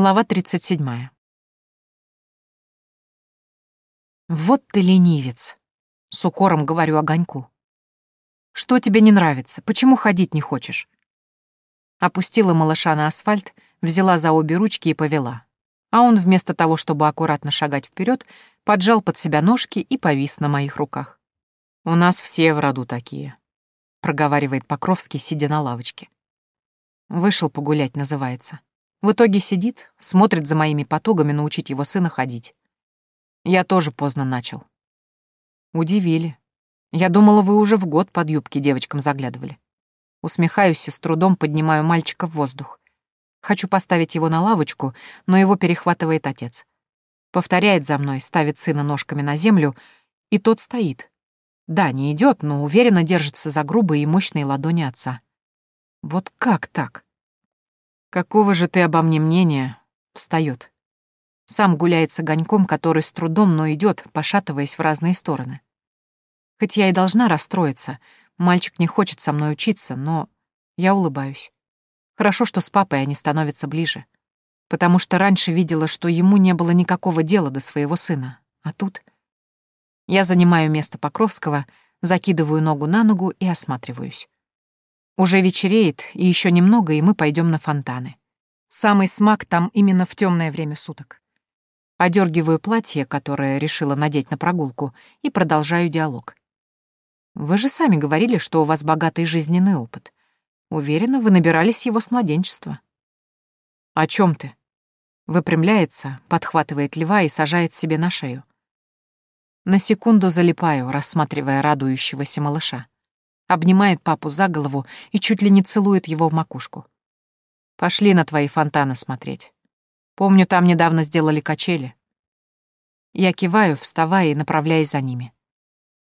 Глава 37. «Вот ты ленивец!» — с укором говорю огоньку. «Что тебе не нравится? Почему ходить не хочешь?» Опустила малыша на асфальт, взяла за обе ручки и повела. А он вместо того, чтобы аккуратно шагать вперед, поджал под себя ножки и повис на моих руках. «У нас все в роду такие», — проговаривает Покровский, сидя на лавочке. «Вышел погулять» называется. В итоге сидит, смотрит за моими потугами научить его сына ходить. Я тоже поздно начал. Удивили. Я думала, вы уже в год под юбки девочкам заглядывали. Усмехаюсь и с трудом поднимаю мальчика в воздух. Хочу поставить его на лавочку, но его перехватывает отец. Повторяет за мной, ставит сына ножками на землю, и тот стоит. Да, не идет, но уверенно держится за грубые и мощные ладони отца. Вот как так? «Какого же ты обо мне мнения?» Встает. Сам гуляет с огоньком, который с трудом, но идет, пошатываясь в разные стороны. Хоть я и должна расстроиться, мальчик не хочет со мной учиться, но я улыбаюсь. Хорошо, что с папой они становятся ближе. Потому что раньше видела, что ему не было никакого дела до своего сына. А тут... Я занимаю место Покровского, закидываю ногу на ногу и осматриваюсь. Уже вечереет, и еще немного, и мы пойдем на фонтаны. Самый смак там именно в темное время суток. Одергиваю платье, которое решила надеть на прогулку, и продолжаю диалог. Вы же сами говорили, что у вас богатый жизненный опыт. Уверена, вы набирались его с младенчества. О чем ты? Выпрямляется, подхватывает льва и сажает себе на шею. На секунду залипаю, рассматривая радующегося малыша обнимает папу за голову и чуть ли не целует его в макушку. «Пошли на твои фонтаны смотреть. Помню, там недавно сделали качели». Я киваю, вставая и направляясь за ними.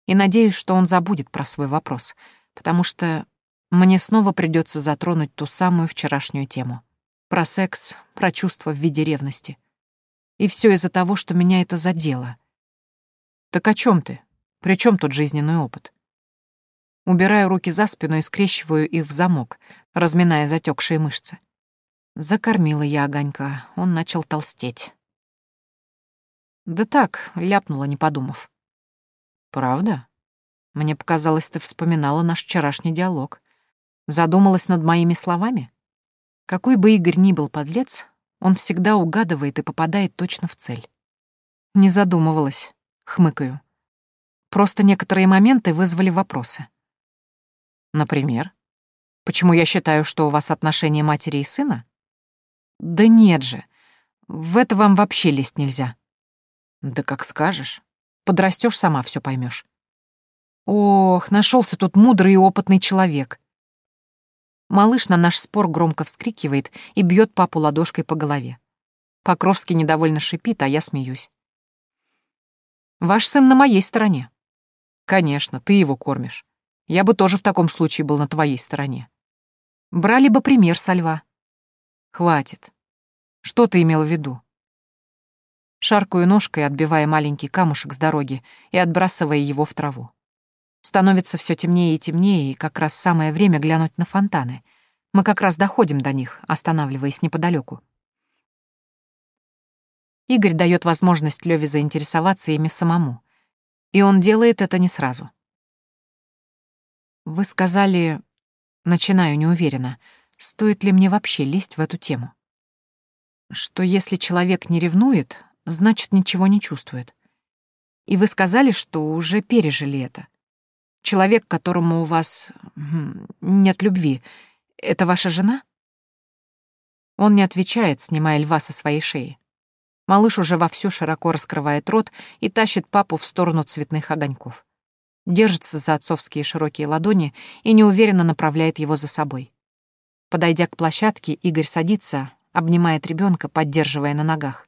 И надеюсь, что он забудет про свой вопрос, потому что мне снова придется затронуть ту самую вчерашнюю тему. Про секс, про чувства в виде ревности. И все из-за того, что меня это задело. Так о чем ты? При чем тут жизненный опыт? Убираю руки за спину и скрещиваю их в замок, разминая затекшие мышцы. Закормила я огонька, он начал толстеть. Да так, ляпнула, не подумав. Правда? Мне показалось, ты вспоминала наш вчерашний диалог. Задумалась над моими словами? Какой бы Игорь ни был подлец, он всегда угадывает и попадает точно в цель. Не задумывалась, хмыкаю. Просто некоторые моменты вызвали вопросы. Например? Почему я считаю, что у вас отношения матери и сына? Да нет же. В это вам вообще лезть нельзя. Да как скажешь. Подрастешь сама все поймешь. Ох, нашелся тут мудрый и опытный человек. Малыш на наш спор громко вскрикивает и бьет папу ладошкой по голове. Покровский недовольно шипит, а я смеюсь. Ваш сын на моей стороне. Конечно, ты его кормишь. Я бы тоже в таком случае был на твоей стороне. Брали бы пример со льва. Хватит. Что ты имел в виду? Шаркаю ножкой, отбивая маленький камушек с дороги и отбрасывая его в траву. Становится все темнее и темнее, и как раз самое время глянуть на фонтаны. Мы как раз доходим до них, останавливаясь неподалеку. Игорь дает возможность Леве заинтересоваться ими самому. И он делает это не сразу. Вы сказали... Начинаю неуверенно. Стоит ли мне вообще лезть в эту тему? Что если человек не ревнует, значит, ничего не чувствует. И вы сказали, что уже пережили это. Человек, которому у вас нет любви, это ваша жена? Он не отвечает, снимая льва со своей шеи. Малыш уже вовсю широко раскрывает рот и тащит папу в сторону цветных огоньков держится за отцовские широкие ладони и неуверенно направляет его за собой. Подойдя к площадке, Игорь садится, обнимает ребенка, поддерживая на ногах,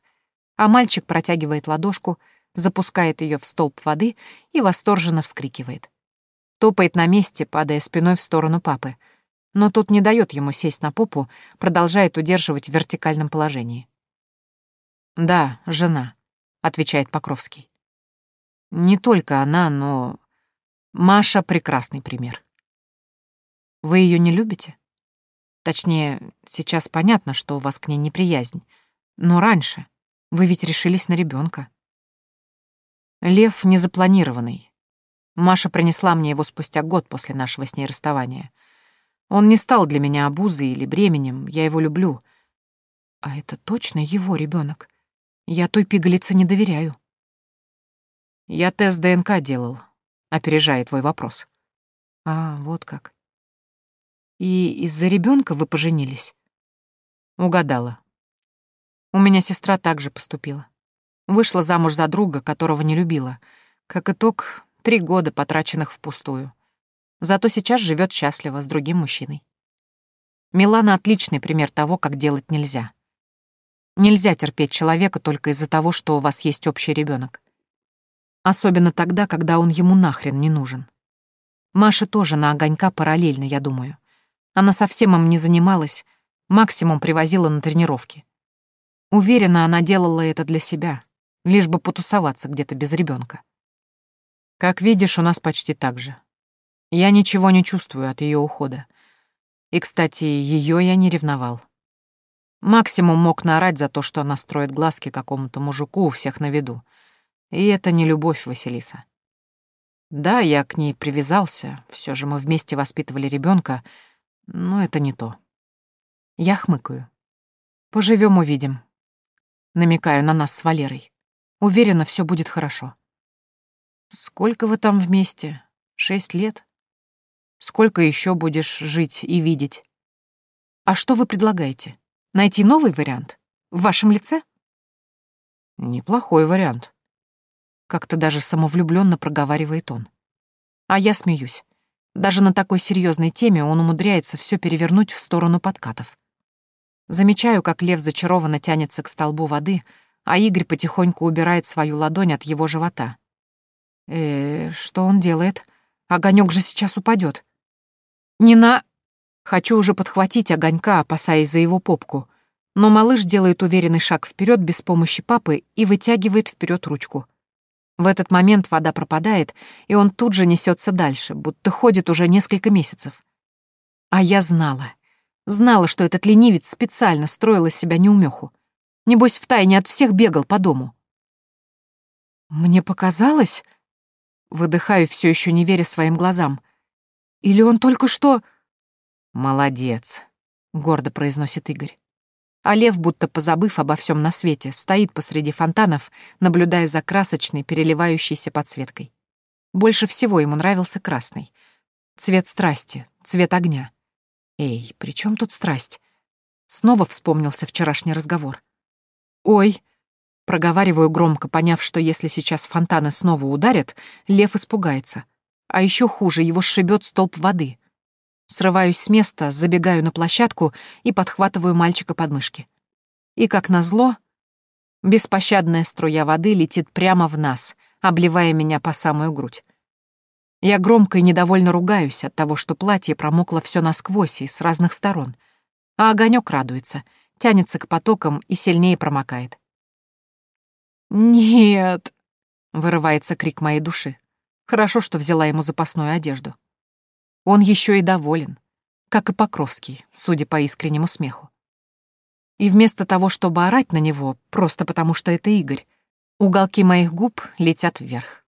а мальчик протягивает ладошку, запускает ее в столб воды и восторженно вскрикивает. Топает на месте, падая спиной в сторону папы, но тот не дает ему сесть на попу, продолжает удерживать в вертикальном положении. «Да, жена», — отвечает Покровский. «Не только она, но Маша — прекрасный пример. Вы ее не любите? Точнее, сейчас понятно, что у вас к ней неприязнь, Но раньше. Вы ведь решились на ребенка. Лев незапланированный. Маша принесла мне его спустя год после нашего с ней расставания. Он не стал для меня обузой или бременем, я его люблю. А это точно его ребенок. Я той пигалице не доверяю. Я тест ДНК делал, опережая твой вопрос. А, вот как. И из-за ребенка вы поженились? Угадала. У меня сестра также поступила. Вышла замуж за друга, которого не любила. Как итог, три года, потраченных впустую. Зато сейчас живет счастливо с другим мужчиной. Милана — отличный пример того, как делать нельзя. Нельзя терпеть человека только из-за того, что у вас есть общий ребенок. Особенно тогда, когда он ему нахрен не нужен. Маша тоже на огонька параллельно, я думаю. Она совсем им не занималась, максимум привозила на тренировки. Уверена, она делала это для себя, лишь бы потусоваться где-то без ребенка. Как видишь, у нас почти так же. Я ничего не чувствую от ее ухода. И, кстати, ее я не ревновал. Максимум мог наорать за то, что она строит глазки какому-то мужику у всех на виду. И это не любовь, Василиса. Да, я к ней привязался, все же мы вместе воспитывали ребенка, но это не то. Я хмыкаю. Поживем, увидим. Намекаю на нас с Валерой. Уверена, все будет хорошо. Сколько вы там вместе? Шесть лет? Сколько еще будешь жить и видеть? А что вы предлагаете? Найти новый вариант? В вашем лице? Неплохой вариант. Как-то даже самовлюбленно проговаривает он. А я смеюсь. Даже на такой серьезной теме он умудряется все перевернуть в сторону подкатов. Замечаю, как лев зачарованно тянется к столбу воды, а Игорь потихоньку убирает свою ладонь от его живота. Э, что он делает? Огонек же сейчас упадет. Не на... Хочу уже подхватить огонька, опасаясь за его попку. Но малыш делает уверенный шаг вперед без помощи папы и вытягивает вперед ручку. В этот момент вода пропадает, и он тут же несется дальше, будто ходит уже несколько месяцев. А я знала. Знала, что этот ленивец специально строил из себя неумеху. Небось, втайне от всех бегал по дому. Мне показалось... Выдыхаю, все еще не веря своим глазам. Или он только что... «Молодец», — гордо произносит Игорь. А лев, будто позабыв обо всем на свете, стоит посреди фонтанов, наблюдая за красочной, переливающейся подсветкой. Больше всего ему нравился красный. Цвет страсти, цвет огня. Эй, при чем тут страсть? Снова вспомнился вчерашний разговор. «Ой!» Проговариваю громко, поняв, что если сейчас фонтаны снова ударят, лев испугается. А еще хуже, его сшибет столб воды. Срываюсь с места, забегаю на площадку и подхватываю мальчика под мышки. И, как назло, беспощадная струя воды летит прямо в нас, обливая меня по самую грудь. Я громко и недовольно ругаюсь от того, что платье промокло все насквозь и с разных сторон, а огонек радуется, тянется к потокам и сильнее промокает. «Нет!» — вырывается крик моей души. Хорошо, что взяла ему запасную одежду. Он еще и доволен, как и Покровский, судя по искреннему смеху. И вместо того, чтобы орать на него, просто потому что это Игорь, уголки моих губ летят вверх.